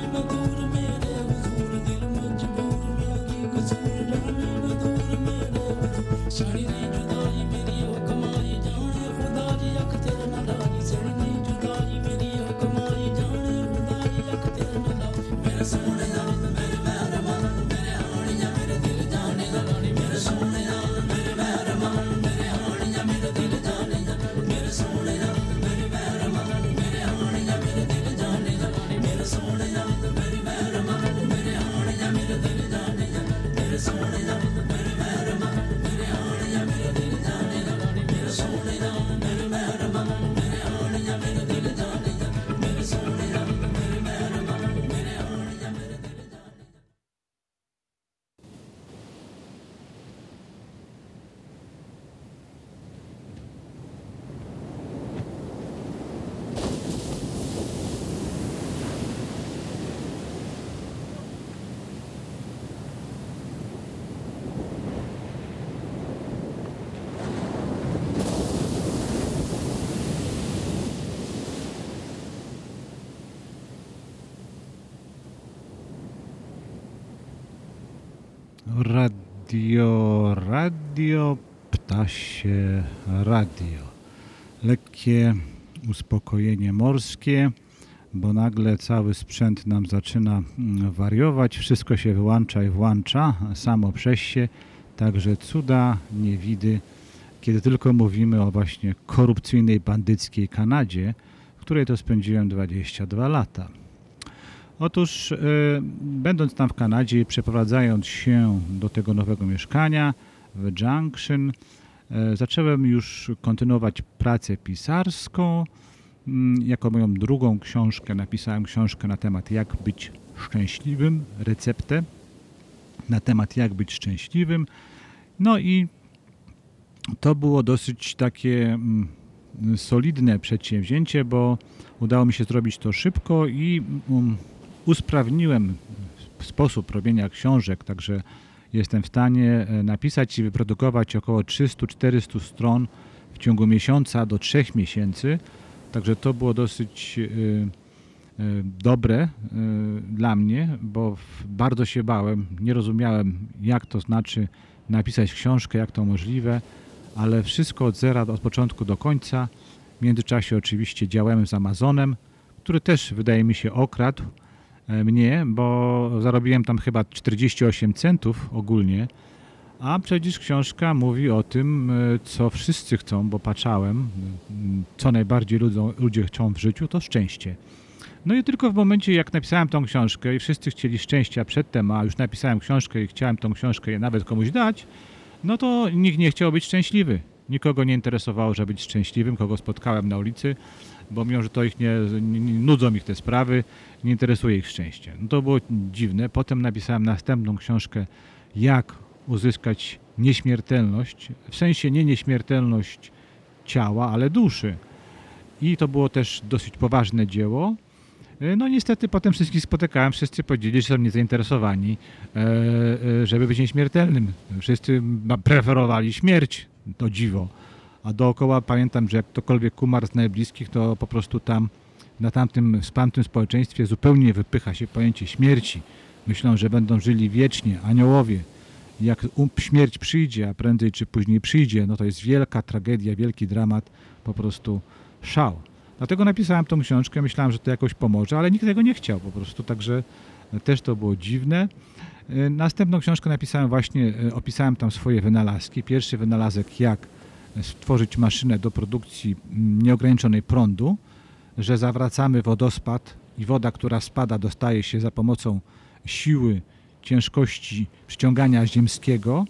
kalmadı Radio, radio, ptasie radio. Lekkie uspokojenie morskie, bo nagle cały sprzęt nam zaczyna mm, wariować, wszystko się wyłącza i włącza samo przez się, także cuda, niewidy, kiedy tylko mówimy o właśnie korupcyjnej, bandyckiej Kanadzie, w której to spędziłem 22 lata. Otóż, e, będąc tam w Kanadzie przeprowadzając się do tego nowego mieszkania w Junction, e, zacząłem już kontynuować pracę pisarską. Mm, Jako moją drugą książkę napisałem książkę na temat jak być szczęśliwym, receptę na temat jak być szczęśliwym. No i to było dosyć takie mm, solidne przedsięwzięcie, bo udało mi się zrobić to szybko i um, usprawniłem sposób robienia książek, także jestem w stanie e, napisać i wyprodukować około 300-400 stron w ciągu miesiąca do trzech miesięcy. Także to było dosyć y, y, dobre dla mnie, bo bardzo się bałem, nie rozumiałem jak to znaczy napisać książkę, jak to możliwe, ale wszystko od zera, od początku do końca. W międzyczasie oczywiście działałem z Amazonem, który też wydaje mi się okradł e, mnie, bo zarobiłem tam chyba 48 centów ogólnie, a przecież książka mówi o tym, e, co wszyscy chcą, bo patrzałem, m, co najbardziej ludzie chcą w życiu, to szczęście. No i tylko w momencie, jak napisałem tą książkę i wszyscy chcieli szczęścia przedtem, a już napisałem książkę i chciałem tą książkę nawet komuś dać, no to nikt nie chciał być szczęśliwy. Nikogo nie interesowało, żeby być szczęśliwym, kogo spotkałem na ulicy, bo mimo, że to ich nie, nie nudzą ich te sprawy, nie interesuje ich szczęście. No to było dziwne. Potem napisałem następną książkę, jak uzyskać nieśmiertelność, w sensie nie nieśmiertelność ciała, ale duszy. I to było też dosyć poważne dzieło. E, No niestety potem wszystkich spotykałem, wszyscy powiedzieli, że są niezainteresowani, e, e, żeby być nieśmiertelnym. Wszyscy preferowali śmierć, to dziwo. A dookoła pamiętam, że jak ktokolwiek kumarł z najbliskich, to po prostu tam na tamtym, w tamtym społeczeństwie zupełnie wypycha się pojęcie śmierci. Myślą, że będą żyli wiecznie, aniołowie. Jak śmierć przyjdzie, a prędzej czy później przyjdzie, no to jest wielka tragedia, wielki dramat, po prostu szał. Dlatego napisałem tą książkę, myślałem, że to jakoś pomoże, ale nikt tego nie chciał po prostu, także też to było dziwne. E, Następną książkę napisałem właśnie, e, opisałem tam swoje wynalazki. Pierwszy wynalazek, jak stworzyć maszynę do produkcji mm, nieograniczonej prądu, że zawracamy wodospad i woda, która spada, dostaje się za pomocą siły ciężkości przyciągania ziemskiego.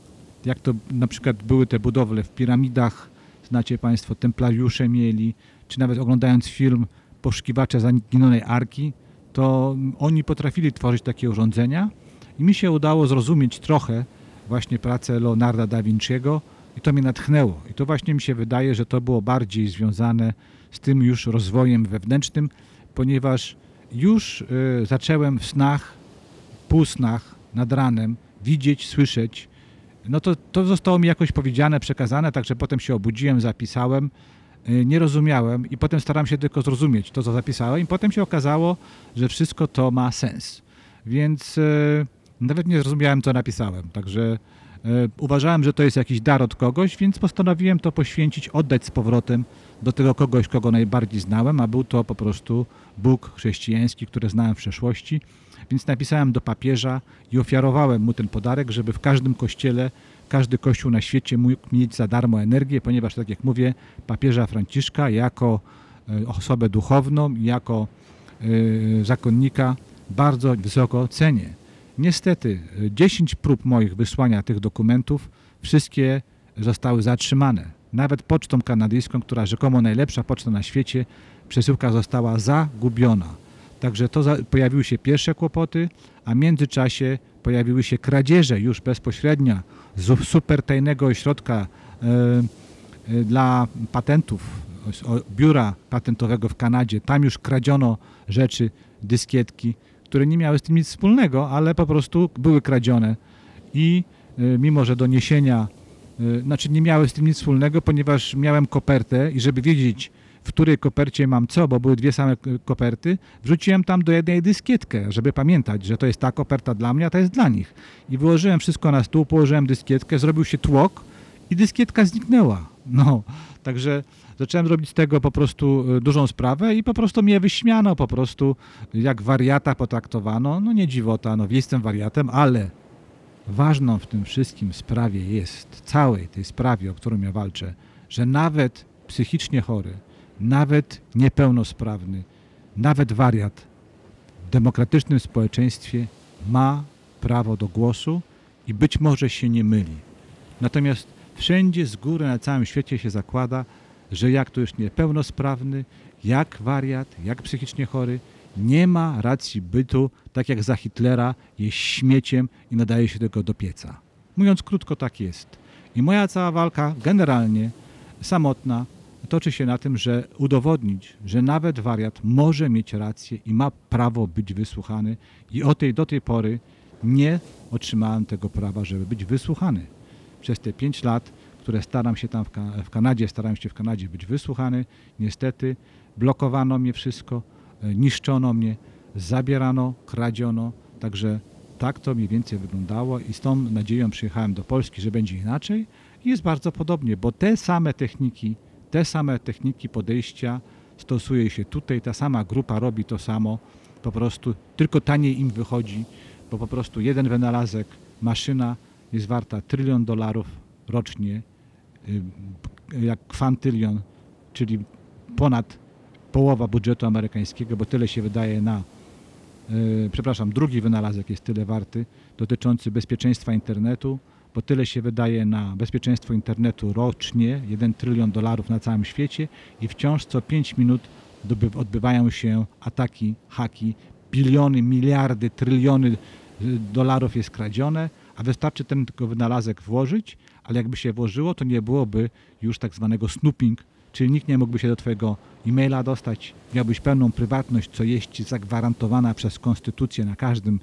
Jak to na przykład były te budowle w piramidach, znacie Państwo, templariusze mieli, czy nawet oglądając film Poszukiwacze zaginionej arki, to oni potrafili tworzyć takie urządzenia i mi się udało zrozumieć trochę właśnie pracę Leonarda da Vinciego i to mnie natchnęło. I to właśnie mi się wydaje, że to było bardziej związane z tym już rozwojem wewnętrznym, ponieważ już y, zacząłem w snach, półsnach, nad ranem widzieć, słyszeć. No to, to zostało mi jakoś powiedziane, przekazane, także potem się obudziłem, zapisałem, y, nie rozumiałem i potem staram się tylko zrozumieć to, co zapisałem i potem się okazało, że wszystko to ma sens. Więc y, nawet nie zrozumiałem, co napisałem, także y, uważałem, że to jest jakiś dar od kogoś, więc postanowiłem to poświęcić, oddać z powrotem do tego kogoś, kogo najbardziej znałem, a był to po prostu Bóg chrześcijański, który znałem w przeszłości. Więc napisałem do papieża i ofiarowałem mu ten podarek, żeby w każdym kościele, każdy kościół na świecie mógł mieć za darmo energię, ponieważ, tak jak mówię, papieża Franciszka jako e, osobę duchowną, jako e, zakonnika bardzo wysoko cenię. Niestety, e, 10 prób moich wysłania tych dokumentów, wszystkie zostały zatrzymane. Nawet pocztą kanadyjską, która rzekomo najlepsza poczta na świecie, przesyłka została zagubiona. Także to za, pojawiły się pierwsze kłopoty, a w międzyczasie pojawiły się kradzieże już bezpośrednio z super tajnego ośrodka e, e, dla patentów, o- biura patentowego w Kanadzie. Tam już kradziono rzeczy, dyskietki, które nie miały z tym nic wspólnego, ale po prostu były kradzione. I e, mimo, że doniesienia, znaczy nie miały z tym nic wspólnego, ponieważ miałem kopertę i żeby wiedzieć, w której kopercie mam co, bo były dwie same k- koperty, wrzuciłem tam do jednej dyskietkę, żeby pamiętać, że to jest ta koperta dla mnie, a ta jest dla nich. I wyłożyłem wszystko na stół, położyłem dyskietkę, zrobił się tłok i dyskietka zniknęła. No, także zacząłem robić z tego po prostu y, dużą sprawę i po prostu mnie wyśmiano, po prostu jak wariata potraktowano. No nie dziwota, no jestem wariatem, ale ważną w tym wszystkim sprawie jest, całej tej sprawie, o którą ja walczę, że nawet psychicznie chory, nawet niepełnosprawny, nawet wariat w demokratycznym społeczeństwie ma prawo do głosu i być może się nie myli. Natomiast wszędzie z góry na całym świecie się zakłada, że jak to już niepełnosprawny, jak wariat, jak psychicznie chory, nie ma racji bytu, tak jak za Hitlera jest śmieciem i nadaje się tego do pieca. Mówiąc krótko, tak jest. I moja cała walka generalnie samotna toczy się na tym, że udowodnić, że nawet wariat może mieć rację i ma prawo być wysłuchany i o tej, do tej pory nie otrzymałem tego prawa, żeby być wysłuchany. Przez te pięć lat, które staram się tam w, Ka- w Kanadzie, starałem się w Kanadzie być wysłuchany, niestety blokowano mnie wszystko, niszczono mnie, zabierano, kradziono, także tak to mniej więcej wyglądało i z tą nadzieją przyjechałem do Polski, że będzie inaczej. I jest bardzo podobnie, bo te same techniki, te same techniki podejścia stosuje się tutaj, ta sama grupa robi to samo, po prostu tylko taniej im wychodzi, bo po prostu jeden wynalazek, maszyna jest warta trylion dolarów rocznie, y, jak kwantylion, czyli ponad połowa budżetu amerykańskiego, bo tyle się wydaje na, y, przepraszam, drugi wynalazek jest tyle warty, dotyczący bezpieczeństwa internetu, bo tyle się wydaje na bezpieczeństwo internetu rocznie, 1 trylion dolarów na całym świecie i wciąż co 5 minut odbywają się ataki, haki, biliony, miliardy, tryliony y, dolarów jest kradzione, a wystarczy ten tylko wynalazek włożyć, ale jakby się włożyło, to nie byłoby już tak zwanego snooping, czyli nikt nie mógłby się do Twojego e-maila dostać, miałbyś pełną prywatność, co jest zagwarantowana przez konstytucję na każdym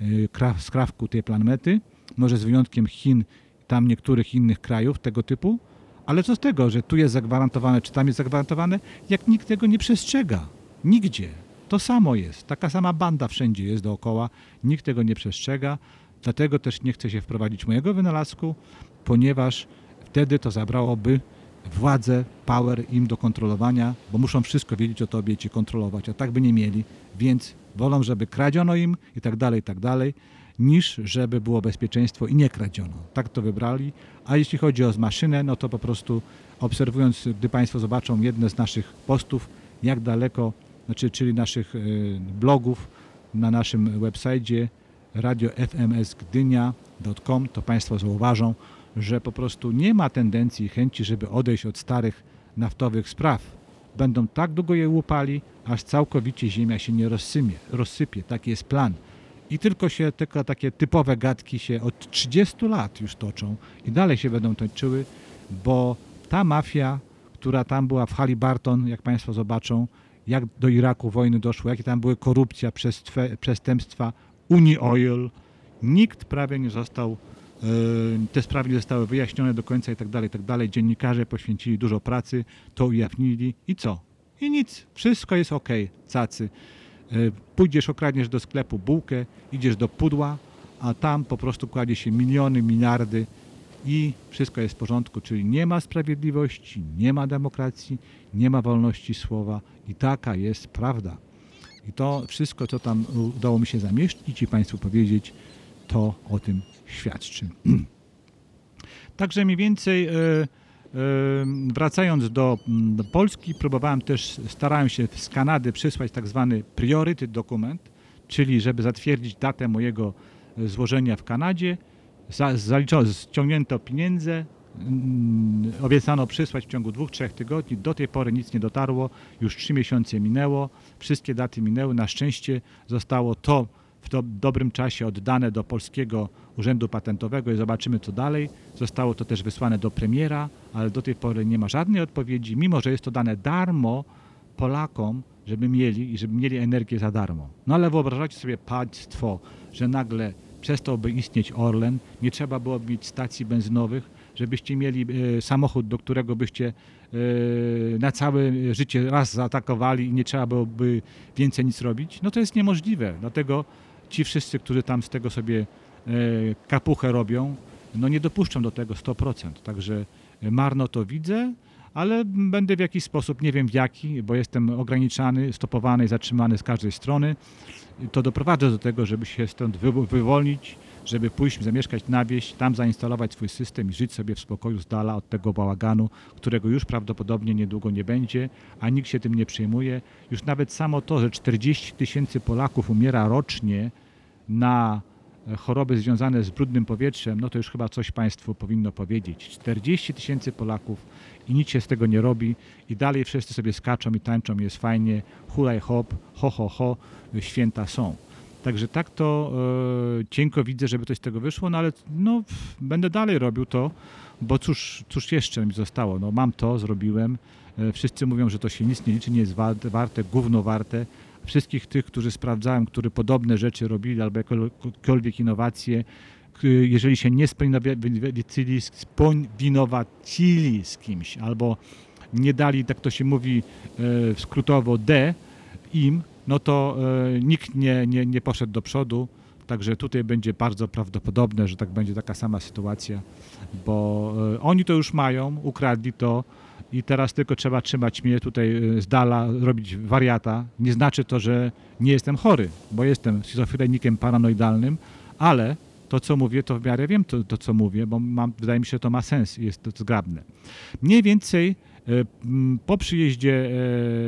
y, kra- skrawku tej planety, może z wyjątkiem Chin, tam niektórych innych krajów tego typu, ale co z tego, że tu jest zagwarantowane, czy tam jest zagwarantowane, jak nikt tego nie przestrzega. Nigdzie. To samo jest. Taka sama banda wszędzie jest dookoła. Nikt tego nie przestrzega. Dlatego też nie chce się wprowadzić mojego wynalazku, ponieważ wtedy to zabrałoby władzę, power im do kontrolowania, bo muszą wszystko wiedzieć o tobie i cię kontrolować, a tak by nie mieli, więc wolą, żeby kradziono im i tak dalej, i tak dalej, niż żeby było bezpieczeństwo i nie kradziono. Tak to wybrali. A jeśli chodzi o maszynę, no to po prostu obserwując, gdy Państwo zobaczą jedne z naszych postów, jak daleko, znaczy, czyli naszych e, blogów na naszym website radiofmsgdynia.com, to Państwo zauważą, że po prostu nie ma tendencji i chęci, żeby odejść od starych naftowych spraw. Będą tak długo je łupali, aż całkowicie ziemia się nie rozsypie. rozsypie. Taki jest plan. I tylko się, tylko takie typowe gadki się od 30 lat już toczą i dalej się będą toczyły, bo ta mafia, która tam była w Halliburton, jak Państwo zobaczą, jak do Iraku wojny doszło, jakie tam były korupcja, przestępstwa, Uni Oil, nikt prawie nie został, te sprawy zostały wyjaśnione do końca i tak dalej, i tak dalej. Dziennikarze poświęcili dużo pracy, to ujawnili i co? I nic, wszystko jest ok, cacy. E, Pójdziesz, okradniesz do sklepu bułkę, idziesz do pudła, a tam po prostu kładzie się miliony, miliardy i wszystko jest w porządku, czyli nie ma sprawiedliwości, nie ma demokracji, nie ma wolności słowa i taka jest prawda. I to wszystko, co tam udało mi się zamieścić i Państwu powiedzieć, to o tym świadczy. Także mniej więcej e, e, wracając do, mm, do Polski, próbowałem też, starałem się z Kanady przysłać tak zwany priorytet dokument, czyli żeby zatwierdzić datę mojego e, złożenia w Kanadzie. Za, zaliczono, ściągnięto pieniądze, mm, obiecano przysłać w ciągu dwóch, trzech tygodni. Do tej pory nic nie dotarło, już trzy miesiące minęło, wszystkie daty minęły. Na szczęście zostało to w do, dobrym czasie oddane do Polskiego Urzędu Patentowego i zobaczymy co dalej. Zostało to też wysłane do premiera, ale do tej pory nie ma żadnej odpowiedzi, mimo że jest to dane darmo Polakom, żeby mieli i żeby mieli energię za darmo. No ale wyobrażacie sobie Państwo, że nagle przestałby istnieć Orlen, nie trzeba byłoby mieć stacji benzynowych, żebyście mieli e, samochód, do którego byście e, na całe życie raz zaatakowali i nie trzeba byłoby więcej nic robić, no to jest niemożliwe. Dlatego ci wszyscy, którzy tam z tego sobie e, kapuchę robią, no nie dopuszczą do tego 100%. Także marno to widzę, ale będę w jakiś sposób, nie wiem w jaki, bo jestem ograniczany, stopowany zatrzymany z każdej strony. To doprowadza do tego, żeby się stąd wy- wywolnić, żeby pójść, zamieszkać na wieś, tam zainstalować swój system i żyć sobie w spokoju z dala od tego bałaganu, którego już prawdopodobnie niedługo nie będzie, a nikt się tym nie przejmuje. Już nawet samo to, że 40 tysięcy Polaków umiera rocznie na e, choroby związane z brudnym powietrzem, no to już chyba coś Państwu powinno powiedzieć. 40 tysięcy Polaków i nic się z tego nie robi i dalej wszyscy sobie skaczą i tańczą, jest fajnie, hulaj hop, ho ho ho, święta są. Także tak to e, cienko widzę, żeby coś z tego wyszło, no ale no, będę dalej robił to, bo cóż, cóż jeszcze mi zostało? No, mam to, zrobiłem. E, wszyscy mówią, że to się nic nie liczy, nie jest warte, gówno warte. Wszystkich tych, którzy sprawdzałem, którzy podobne rzeczy robili albo jakiekolwiek innowacje, jeżeli się nie spowinowacili z kimś albo nie dali, tak to się mówi e, skrótowo, D im, no to e, nikt nie, nie, nie poszedł do przodu. Także tutaj będzie bardzo prawdopodobne, że tak będzie taka sama sytuacja, bo e, oni to już mają, ukradli to i teraz tylko trzeba trzymać mnie tutaj e, z dala, robić wariata. Nie znaczy to, że nie jestem chory, bo jestem schizofrenikiem paranoidalnym, ale to, co mówię, to w miarę wiem to, to co mówię, bo mam, wydaje mi się, że to ma sens i jest to zgrabne. Mniej więcej po przyjeździe,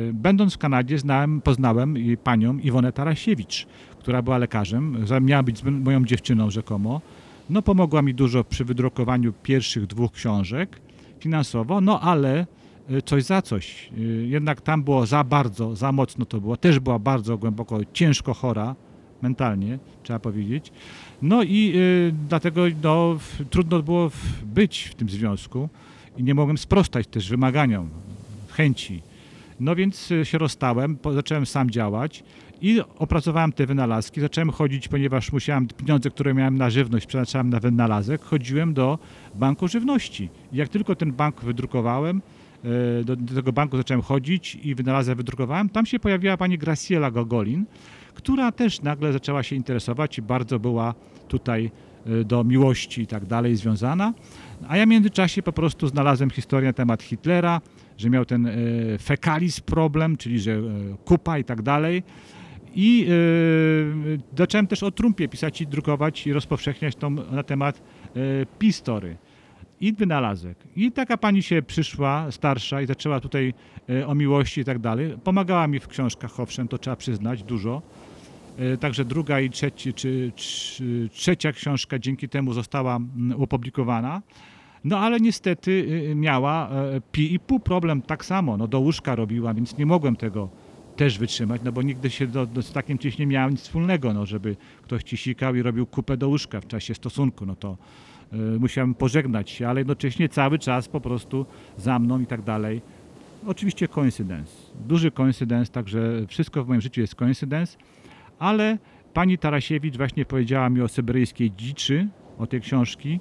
e, będąc w Kanadzie, znałem, poznałem panią Iwonę Tarasiewicz, która była lekarzem, miała być moją dziewczyną rzekomo. No pomogła mi dużo przy wydrukowaniu pierwszych dwóch książek finansowo, no ale e, coś za coś. E, Jednak tam było za bardzo, za mocno to było. Też była bardzo głęboko, ciężko chora mentalnie, trzeba powiedzieć. No i dlatego no, trudno było być w tym związku i nie mogłem sprostać też wymaganiom, chęci. No więc y, się rozstałem, zacząłem sam działać i opracowałem te wynalazki. Zacząłem chodzić, ponieważ musiałem pieniądze, które miałem na żywność, przeznaczałem na wynalazek. Chodziłem do Banku Żywności. I jak tylko ten bank wydrukowałem, y, do, do tego banku zacząłem chodzić i wynalazek wydrukowałem, tam się pojawiła pani Graciela Gogolin, która też nagle zaczęła się interesować i bardzo była tutaj do miłości i tak dalej związana. A ja w międzyczasie po prostu znalazłem historię na temat Hitlera, że miał ten e, fekalis problem, czyli że e, kupa i tak dalej. I zacząłem też o Trumpie pisać i drukować i rozpowszechniać tą na temat Pistory i wynalazek. I taka pani się przyszła, starsza i zaczęła tutaj o miłości i tak dalej. Pomagała mi w książkach, owszem, to trzeba przyznać, dużo. E, Także druga i trzeci, czy, czy, trzecia książka dzięki temu została mm, opublikowana. No ale niestety y, miała e, pi i pół problem tak samo. No do łóżka robiła, więc nie mogłem tego też wytrzymać, no bo nigdy się do, do, z takim czymś nie miałem nic wspólnego, no żeby ktoś ci sikał i robił kupę do łóżka w czasie stosunku, no to y, musiałem pożegnać się, ale jednocześnie cały czas po prostu za mną i tak dalej. Oczywiście coincidence, duży coincidence, także wszystko w moim życiu jest coincidence, ale pani Tarasiewicz właśnie powiedziała mi o syberyjskiej dziczy, o tej książki,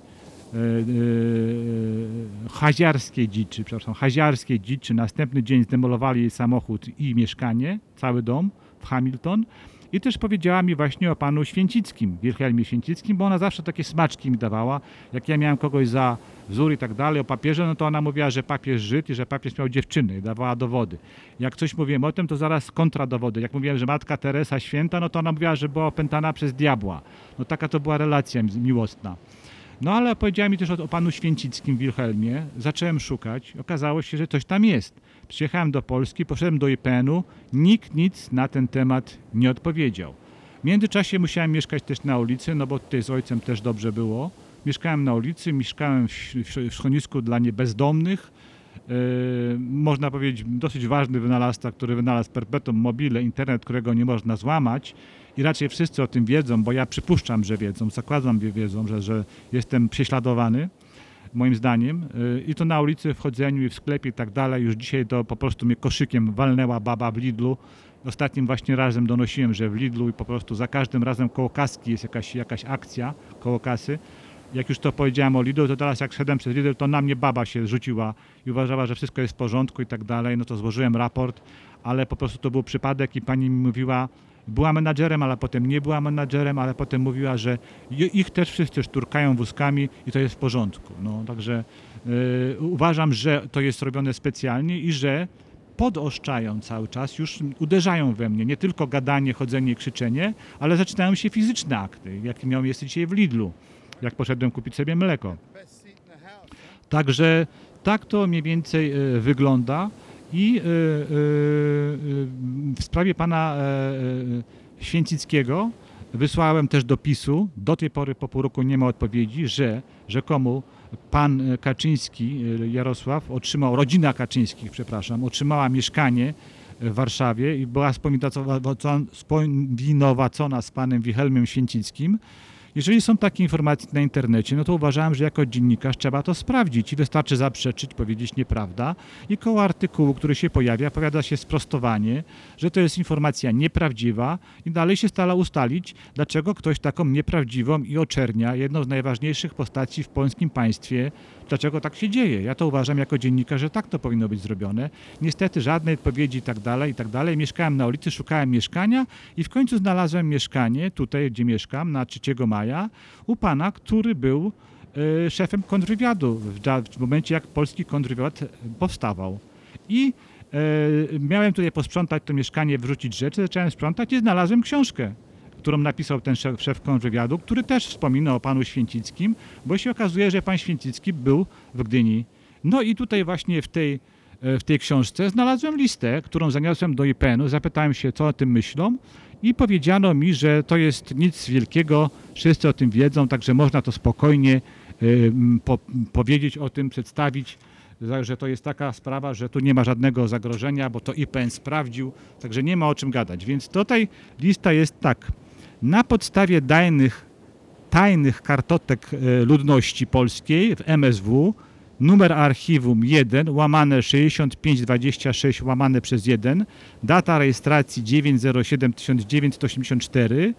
e, e, haziarskiej dziczy, przepraszam, haziarskiej dziczy. Następny dzień zdemolowali jej samochód i mieszkanie, cały dom w Hamilton. I też powiedziała mi właśnie o panu Święcickim, Wilhelmie Święcickim, bo ona zawsze takie smaczki mi dawała. Jak ja miałem kogoś za wzór i tak dalej, o papieże, no to ona mówiła, że papież Żyd i że papież miał dziewczyny i dawała dowody. Jak coś mówiłem o tym, to zaraz kontradowody. Jak mówiłem, że matka Teresa święta, no to ona mówiła, że była opętana przez diabła. No taka to była relacja mi- miłosna. No ale powiedziała mi też o, o panu Święcickim Wilhelmie. Zacząłem szukać. Okazało się, że coś tam jest. Przyjechałem do Polski, poszedłem do IPN-u. Nikt nic na ten temat nie odpowiedział. W międzyczasie musiałem mieszkać też na ulicy, no bo tutaj z ojcem też dobrze było. Mieszkałem na ulicy, mieszkałem w, schronisku dla niebezdomnych. Yy, można powiedzieć, dosyć ważny wynalazca, który wynalazł perpetuum mobile, internet, którego nie można złamać i raczej wszyscy o tym wiedzą, bo ja przypuszczam, że wiedzą, zakładam, że wiedzą, że, że jestem prześladowany, moim zdaniem. Yy, I to na ulicy, w chodzeniu i w sklepie i tak dalej. Już dzisiaj to po prostu mnie koszykiem walnęła baba w Lidlu. Ostatnim właśnie razem donosiłem, że w Lidlu i po prostu za każdym razem koło kaski jest jakaś, jakaś akcja koło kasy. jak już to powiedziałem o Lidl, to teraz jak szedłem przez Lidl, to na mnie baba się rzuciła i uważała, że wszystko jest w porządku i tak dalej. No to złożyłem raport, ale po prostu to był przypadek i pani mi mówiła, była menadżerem, ale potem nie była menadżerem, ale potem mówiła, że ich też wszyscy szturkają wózkami i to jest w porządku. No, także y, uważam, że to jest robione specjalnie i że podoszczają cały czas, już uderzają we mnie. Nie tylko gadanie, chodzenie, krzyczenie, ale zaczynają się fizyczne akty, jakie miał miejsce dzisiaj w Lidlu, jak poszedłem kupić sobie mleko. Także tak to mniej więcej e, wygląda i e, e, e, w sprawie pana e, e, Święcickiego wysłałem też dopisu, do tej pory po pół roku nie ma odpowiedzi, że rzekomo pan Kaczyński, Jarosław, otrzymał, rodzina Kaczyńskich, przepraszam, otrzymała mieszkanie w Warszawie i była spowinowacona z panem Wilhelmem Święcickim. Jeżeli są takie informacje na internecie, no to uważałem, że jako dziennikarz trzeba to sprawdzić i wystarczy zaprzeczyć, powiedzieć nieprawda. I koło artykułu, który się pojawia, powiada się sprostowanie, że to jest informacja nieprawdziwa i dalej się stara ustalić, dlaczego ktoś taką nieprawdziwą i oczernia jedną z najważniejszych postaci w polskim państwie, dlaczego tak się dzieje. Ja to uważam jako dziennikarz, że tak to powinno być zrobione. Niestety żadnej odpowiedzi i tak dalej, i tak dalej. Mieszkałem na ulicy, szukałem mieszkania i w końcu znalazłem mieszkanie tutaj, gdzie mieszkam, na 3 maja, u pana, który był e, szefem kontrwywiadu w, w momencie, jak polski kontrwywiad powstawał. I e, miałem tutaj posprzątać to mieszkanie, wrzucić rzeczy, zacząłem sprzątać i znalazłem książkę, którą napisał ten szef, szef kontrwywiadu, który też wspomina o panu Święcickim, bo się okazuje, że pan Święcicki był w Gdyni. No i tutaj właśnie w tej, e, w tej książce znalazłem listę, którą zaniosłem do IPN-u, zapytałem się, co o tym myślą i powiedziano mi, że to jest nic wielkiego, wszyscy o tym wiedzą, także można to spokojnie e, po, powiedzieć o tym, przedstawić, że to jest taka sprawa, że tu nie ma żadnego zagrożenia, bo to IPN sprawdził, także nie ma o czym gadać. Więc tutaj lista jest tak. Na podstawie danych tajnych kartotek e, ludności polskiej w MSW, numer archiwum 1, łamane 6526, łamane przez 1, data rejestracji 907-1984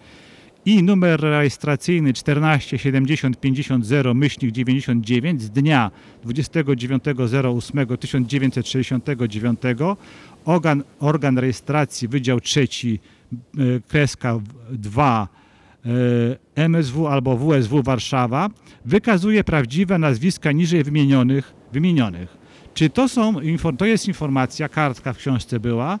i numer rejestracyjny 147050 myślnik 99 z dnia 29.08.1969 organ, organ rejestracji Wydział Trzeci e, kreska 2 e, MSW albo WSW Warszawa wykazuje prawdziwe nazwiska niżej wymienionych, wymienionych. Czy to, są, to jest informacja, kartka w książce była,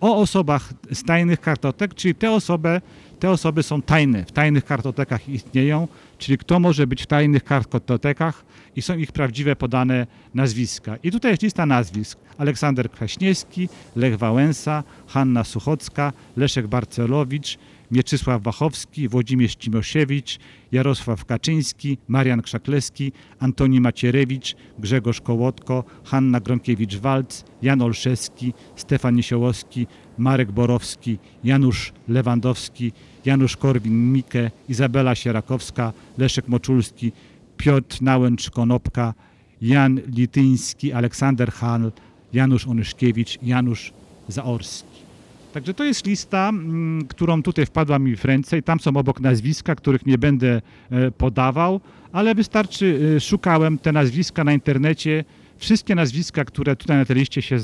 o osobach z tajnych kartotek, czyli te osoby, te osoby są tajne, w tajnych kartotekach istnieją, czyli kto może być w tajnych kartotekach i są ich prawdziwe podane nazwiska. I tutaj jest lista nazwisk. Aleksander Kraśniewski, Lech Wałęsa, Hanna Suchocka, Leszek Barcelowicz, Mieczysław Wachowski, Włodzimierz Cimosiewicz, Jarosław Kaczyński, Marian Krzaklewski, Antoni Macierewicz, Grzegorz Kołotko, Hanna Gronkiewicz-Walc, Jan Olszewski, Stefan Niesiołowski, Marek Borowski, Janusz Lewandowski, Janusz Korwin-Mikke, Izabela Sierakowska, Leszek Moczulski, Piotr Nałęcz-Konopka, Jan Lityński, Aleksander Hal, Janusz Onyszkiewicz, Janusz Zaorski. Także to jest lista, mm, którą tutaj wpadła mi w ręce i tam są obok nazwiska, których nie będę e, podawał, ale wystarczy, e, szukałem te nazwiska na internecie. Wszystkie nazwiska, które tutaj na tej liście się e,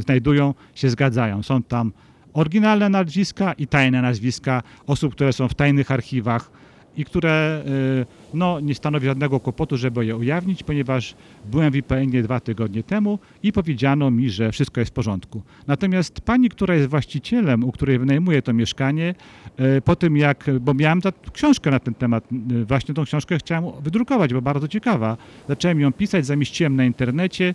znajdują, się zgadzają. Są tam oryginalne nazwiska i tajne nazwiska osób, które są w tajnych archiwach i które e, no, nie stanowi żadnego kłopotu, żeby je ujawnić, ponieważ byłem w IPN-ie dwa tygodnie temu i powiedziano mi, że wszystko jest w porządku. Natomiast pani, która jest właścicielem, u której wynajmuję to mieszkanie, e, po tym jak, bo miałem książkę na ten temat, e, właśnie tą książkę chciałem wydrukować, bo bardzo ciekawa. Zacząłem ją pisać, zamieściłem na internecie.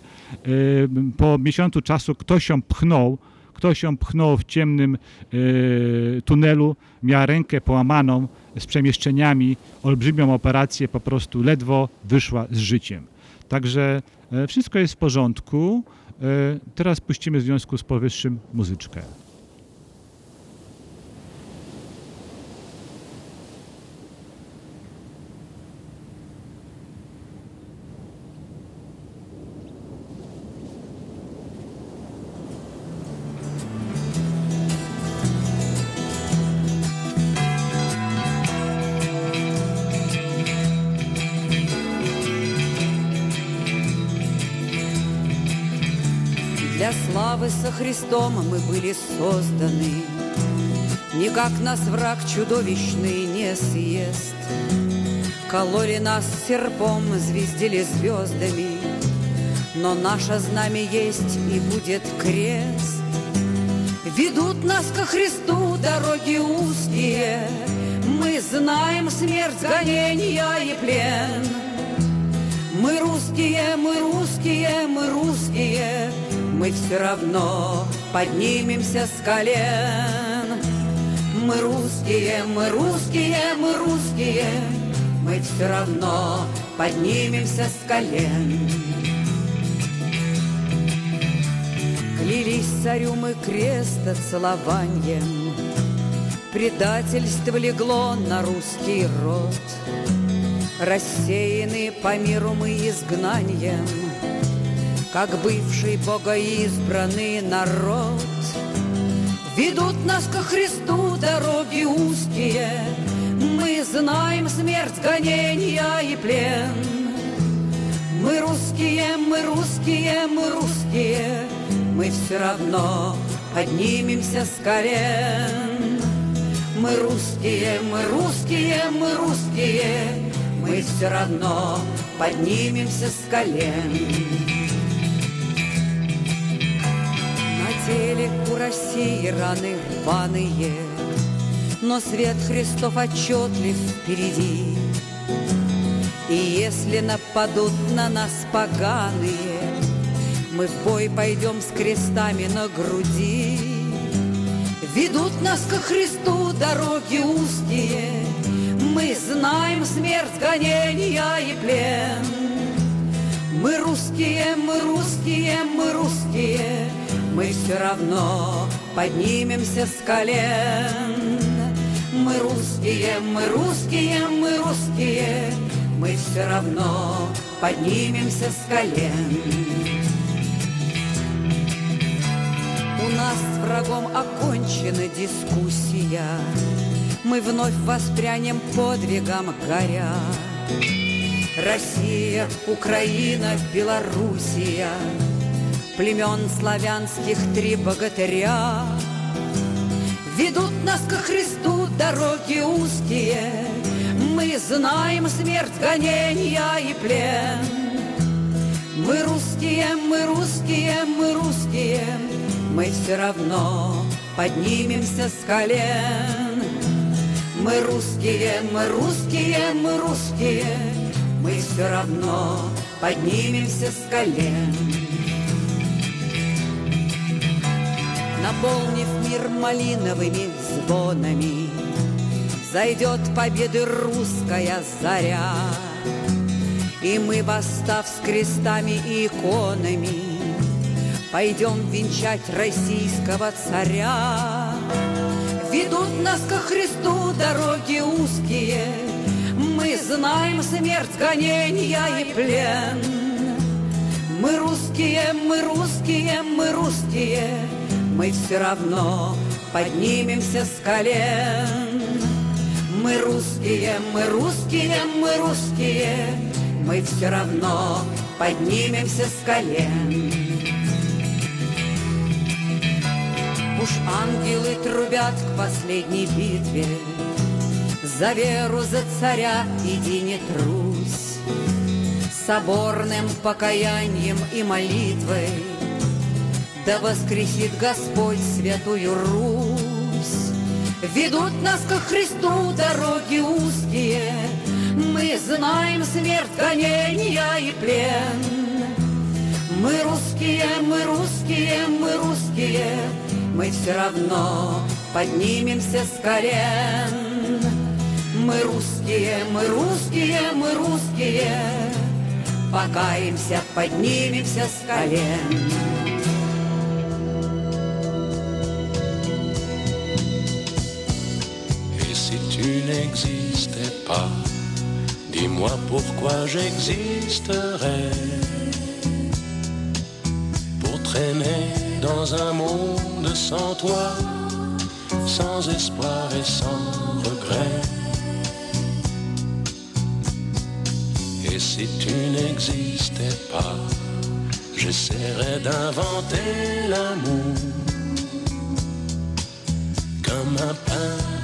Po miesiącu czasu ktoś ją pchnął, ktoś ją pchnął w ciemnym e, tunelu, miała rękę połamaną z przemieszczeniami, olbrzymią operację, po prostu ledwo wyszła z życiem. Także e, wszystko jest w porządku. E, Teraz puścimy w związku z powyższym muzyczkę. Христом мы были созданы. Никак нас враг чудовищный не съест. Кололи нас серпом, звездили звездами, Но наше знамя есть и будет крест. Ведут нас ко Христу дороги узкие, Мы знаем смерть, гонения и плен. Мы русские, мы русские, мы русские, Мы все равно поднимемся с колен. Мы русские, мы русские, мы русские, Мы все равно поднимемся с колен. Клялись царю мы креста целованием, Предательство легло на русский род. Рассеяны по миру мы изгнанием, Как бывший богоизбранный народ. Ведут нас ко Христу дороги узкие, Мы знаем смерть, гонения и плен. Мы русские, мы русские, мы русские, Мы все равно поднимемся с колен. Мы русские, мы русские, мы русские, Мы все равно поднимемся с колен. Теле у России раны рваные, Но свет Христов отчетлив впереди. И если нападут на нас поганые, Мы в бой пойдем с крестами на груди. Ведут нас ко Христу дороги узкие, Мы знаем смерть, гонения и плен. Мы русские, мы русские, мы русские, Мы все равно поднимемся с колен. Мы русские, мы русские, мы русские, Мы все равно поднимемся с колен. У нас с врагом окончена дискуссия, Мы вновь воспрянем подвигом горя. Россия, Украина, Белоруссия, Племен славянских три богатыря. Ведут нас ко Христу дороги узкие, Мы знаем смерть, гонения и плен. Мы русские, мы русские, мы русские, Мы все равно поднимемся с колен. Мы русские, мы русские, мы русские, Мы все равно поднимемся с колен. Наполнив мир малиновыми звонами, Зайдет победы русская заря. И мы, восстав с крестами и иконами, Пойдем венчать российского царя. Ведут нас ко Христу дороги узкие, Мы знаем смерть, гонения и плен. Мы русские, мы русские, мы русские, Мы все равно поднимемся с колен. Мы русские, мы русские, мы русские, Мы все равно поднимемся с колен. Уж ангелы трубят к последней битве, За веру, за царя иди не трусь, Соборным покаянием и молитвой Да воскресит Господь святую Русь. Ведут нас ко Христу дороги узкие, Мы знаем смерть, гонения и плен. Мы русские, мы русские, мы русские, Мы все равно поднимемся с колен. Мы русские, мы русские, мы русские, Покаемся, поднимемся с колен. N'existais pas, dis-moi pourquoi j'existerais. Pour traîner dans un monde sans toi, sans espoir et sans regret. Et si tu n'existais pas, j'essaierai d'inventer l'amour. Comme un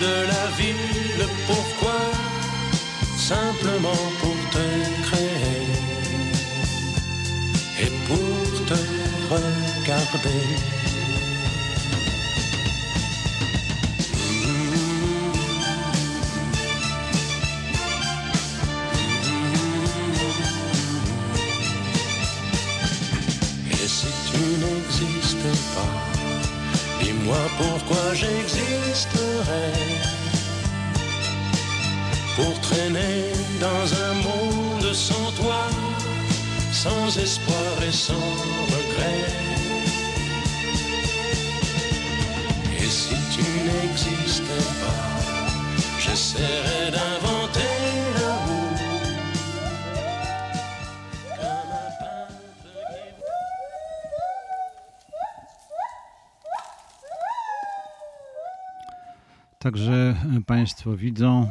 de la vie, le pourquoi, simplement pour te créer et pour te regarder? Et si tu n'existais pas, dis-moi pourquoi j'existerais? Pour traîner dans un monde sans toi, sans espoir et sans regret. Et si tu n'existais pas, j'essaierais d'inventer l'amour. Także Państwo widzą,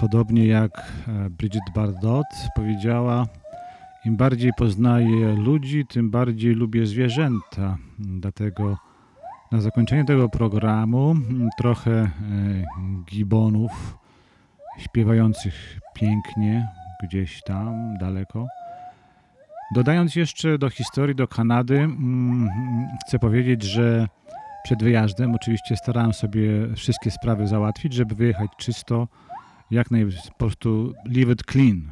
podobnie jak e, Bridget Bardot powiedziała, im bardziej poznaję ludzi, tym bardziej lubię zwierzęta. Dlatego na zakończenie tego programu m, trochę e, gibonów śpiewających pięknie gdzieś tam daleko. Dodając jeszcze do historii, do Kanady, mm, chcę powiedzieć, że przed wyjazdem oczywiście starałem sobie wszystkie sprawy załatwić, żeby wyjechać czysto, jak naj, po prostu leave it clean.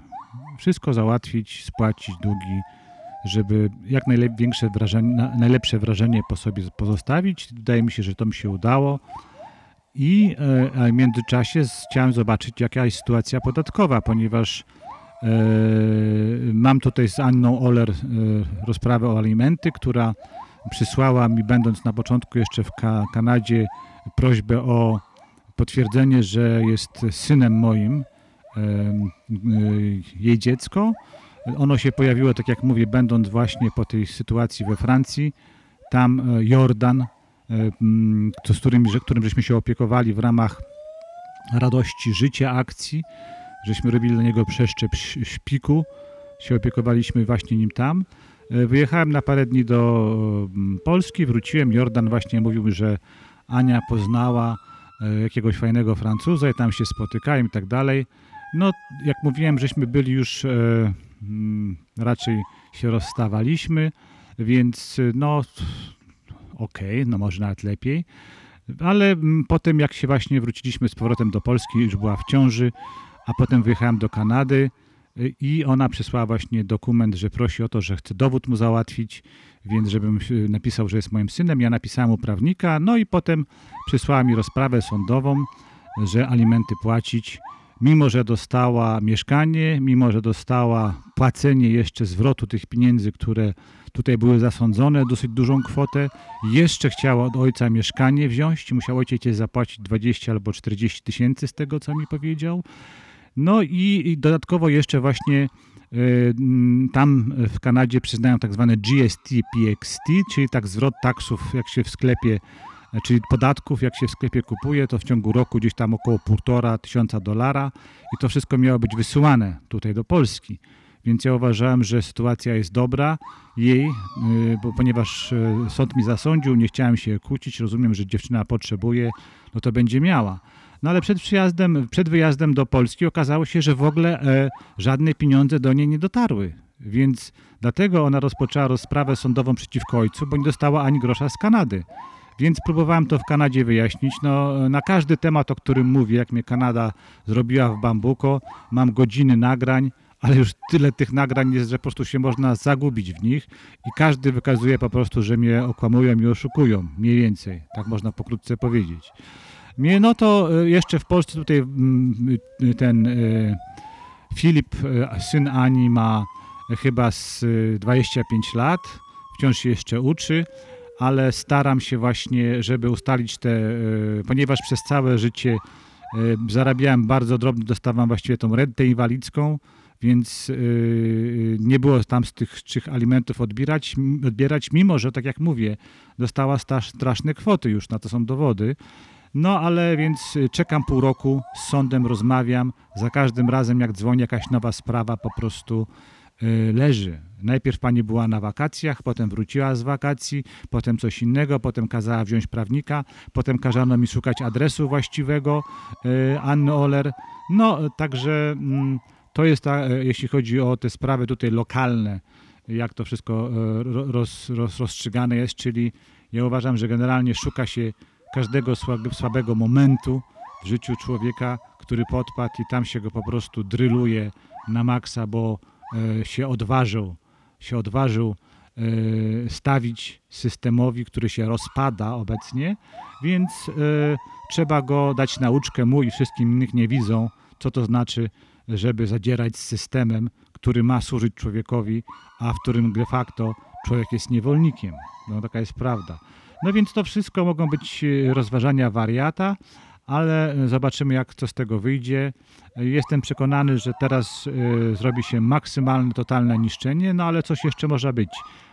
Wszystko załatwić, spłacić długi, żeby jak największe wrażenie, na- najlepsze wrażenie po sobie pozostawić. Wydaje mi się, że to mi się udało. I e, w międzyczasie chciałem zobaczyć, jaka jest sytuacja podatkowa, ponieważ e, mam tutaj z Anną Oler e, rozprawę o alimenty, która przysłała mi, będąc na początku jeszcze w Ka- Kanadzie, prośbę o potwierdzenie, że jest synem moim, y, jej dziecko. Ono się pojawiło, tak jak mówię, będąc właśnie po tej sytuacji we Francji. Tam e, Jordan, e, m, to z którym, którym żeśmy się opiekowali w ramach radości życia akcji, żeśmy robili dla niego przeszczep ś- szpiku, się opiekowaliśmy właśnie nim tam. E, Wyjechałem na parę dni do mm, Polski, wróciłem. Jordan właśnie mówił że Ania poznała jakiegoś fajnego Francuza i tam się spotykałem i tak dalej. No, jak mówiłem, żeśmy byli już e, mm, raczej się rozstawaliśmy, więc e, no okej, no może nawet lepiej. Ale mm, potem jak się właśnie wróciliśmy z powrotem do Polski, już była w ciąży, a potem wyjechałem do Kanady i ona przysłała właśnie dokument, że prosi o to, że chce dowód mu załatwić, więc żebym y, napisał, że jest moim synem. Ja napisałem u prawnika, no i potem przysłała mi rozprawę sądową, że alimenty płacić mimo że dostała mieszkanie, mimo że dostała płacenie jeszcze zwrotu tych pieniędzy, które tutaj były zasądzone, dosyć dużą kwotę, jeszcze chciała od ojca mieszkanie wziąć, musiał ojciec zapłacić 20 albo 40 tysięcy z tego, co mi powiedział. No i, dodatkowo jeszcze właśnie mm, tam w Kanadzie przyznają tak zwane GST, PXT, czyli tak zwrot taksów, jak się w sklepie, e, czyli podatków, jak się w sklepie kupuje, to w ciągu roku gdzieś tam około półtora tysiąca dolara i to wszystko miało być wysyłane tutaj do Polski. Więc ja uważałem, że sytuacja jest dobra jej, y, bo ponieważ sąd mi zasądził, nie chciałem się kłócić, rozumiem, że dziewczyna potrzebuje, no to będzie miała. No ale przed przyjazdem, przed wyjazdem do Polski okazało się, że w ogóle e, żadne pieniądze do niej nie dotarły. Więc dlatego ona rozpoczęła rozprawę sądową przeciwko ojcu, bo nie dostała ani grosza z Kanady. Więc próbowałem to w Kanadzie wyjaśnić. No, na każdy temat, o którym mówię, jak mnie Kanada zrobiła w Bambuko, mam godziny nagrań, ale już tyle tych nagrań jest, że po prostu się można zagubić w nich i każdy wykazuje po prostu, że mnie okłamują i oszukują, mniej więcej, tak można pokrótce powiedzieć. No to e, jeszcze w Polsce tutaj mm, y, ten e, Filip, e, syn Ani ma chyba z e, 25 lat, wciąż się jeszcze uczy, ale staram się właśnie, żeby ustalić te, ponieważ przez całe życie zarabiałem bardzo drobno, dostawałem właściwie tą rentę inwalidzką, więc nie było tam z tych trzech alimentów odbierać, odbierać, mimo że, tak jak mówię, dostała sta- straszne kwoty już, na to są dowody. No ale więc y, czekam pół roku, z sądem rozmawiam, za każdym razem jak dzwoni jakaś nowa sprawa po prostu y, leży. Najpierw pani była na wakacjach, potem wróciła z wakacji, potem coś innego, potem kazała wziąć prawnika, potem kazano mi szukać adresu właściwego y, Anny Oler. No także mm, to jest, ta, jeśli chodzi o te sprawy tutaj lokalne, jak to wszystko ro- roz, roz, rozstrzygane jest, czyli ja uważam, że generalnie szuka się każdego słabe- słabego momentu w życiu człowieka, który podpadł i tam się go po prostu dryluje na maksa, bo e, się odważył, się odważył e, stawić systemowi, który się rozpada obecnie, więc e, trzeba go dać nauczkę mu i wszystkim innych nie widzą, co to znaczy, żeby zadzierać z systemem, który ma służyć człowiekowi, a w którym de facto człowiek jest niewolnikiem. No taka jest prawda. No więc to wszystko mogą być e, rozważania wariata, ale e, zobaczymy, jak co z tego wyjdzie. Jestem przekonany, że teraz e, zrobi się maksymalne, totalne niszczenie, no ale coś jeszcze może być.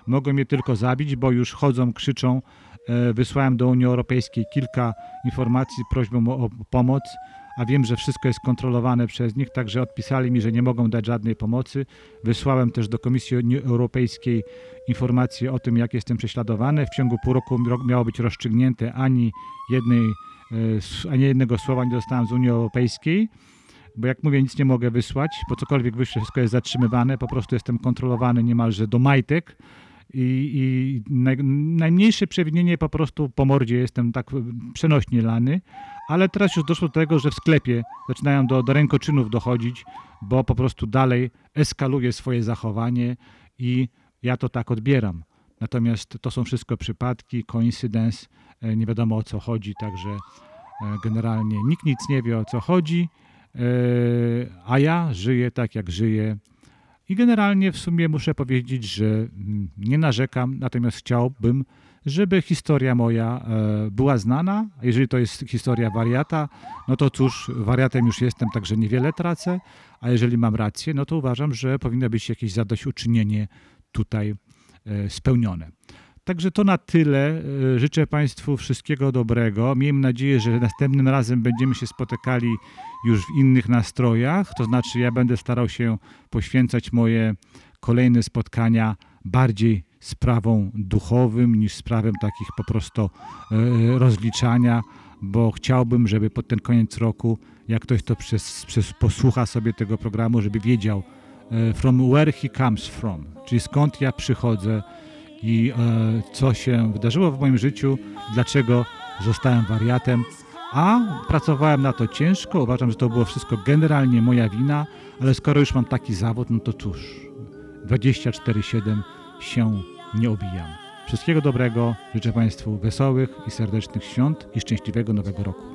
Mogą mnie tylko zabić, bo już chodzą, krzyczą. Wysłałem do Unii Europejskiej kilka informacji prośbą o pomoc, a wiem, że wszystko jest kontrolowane przez nich, także odpisali mi, że nie mogą dać żadnej pomocy. Wysłałem też do Komisji Europejskiej informacje o tym, jak jestem prześladowany. W ciągu pół roku ro- miało być rozstrzygnięte ani jednej, e, ani jednego słowa nie dostałem z Unii Europejskiej, bo jak mówię, nic nie mogę wysłać, po cokolwiek wyślę, wszystko jest zatrzymywane, po prostu jestem kontrolowany niemalże do majtek i, i naj, najmniejsze przewinienie po prostu po mordzie jestem tak przenośnie lany, ale teraz już doszło do tego, że w sklepie zaczynają do, do rękoczynów dochodzić, bo po prostu dalej eskaluje swoje zachowanie i ja to tak odbieram. Natomiast to są wszystko przypadki, koincydens, e, nie wiadomo o co chodzi, także e, generalnie nikt nic nie wie o co chodzi, e, a ja żyję tak jak żyję. I generalnie w sumie muszę powiedzieć, że mm, nie narzekam, natomiast chciałbym, żeby historia moja e, była znana. A jeżeli to jest historia wariata, no to cóż, wariatem już jestem, także niewiele tracę, a jeżeli mam rację, no to uważam, że powinno być jakieś zadośćuczynienie tutaj e, spełnione. Także to na tyle. E, Życzę Państwu wszystkiego dobrego. Miejmy nadzieję, że następnym razem będziemy się spotykali już w innych nastrojach. To znaczy, ja będę starał się poświęcać moje kolejne spotkania bardziej sprawom duchowym niż sprawem takich po prostu e, rozliczania, bo chciałbym, żeby pod ten koniec roku, jak ktoś to przez, przez posłucha sobie tego programu, żeby wiedział e, from where he comes from, czyli skąd ja przychodzę i e, co się wydarzyło w moim życiu, dlaczego zostałem wariatem, a pracowałem na to ciężko, uważam, że to było wszystko generalnie moja wina, ale skoro już mam taki zawód, no to cóż, 24-7 się nie obijam. Wszystkiego dobrego, życzę Państwu wesołych i serdecznych świąt i szczęśliwego nowego roku.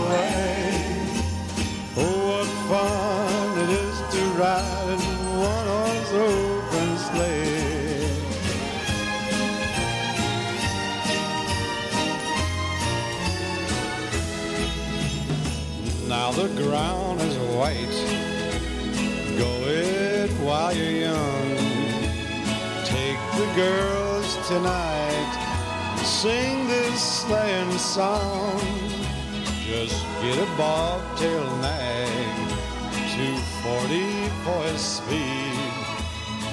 White. Go it while you're young. Take the girls tonight. Sing this sleighing song. Just get a bobtail nag. 240 for his speed.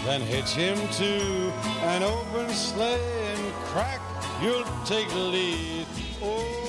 Then hitch him to an open sleigh and crack, you'll take the lead. Oh,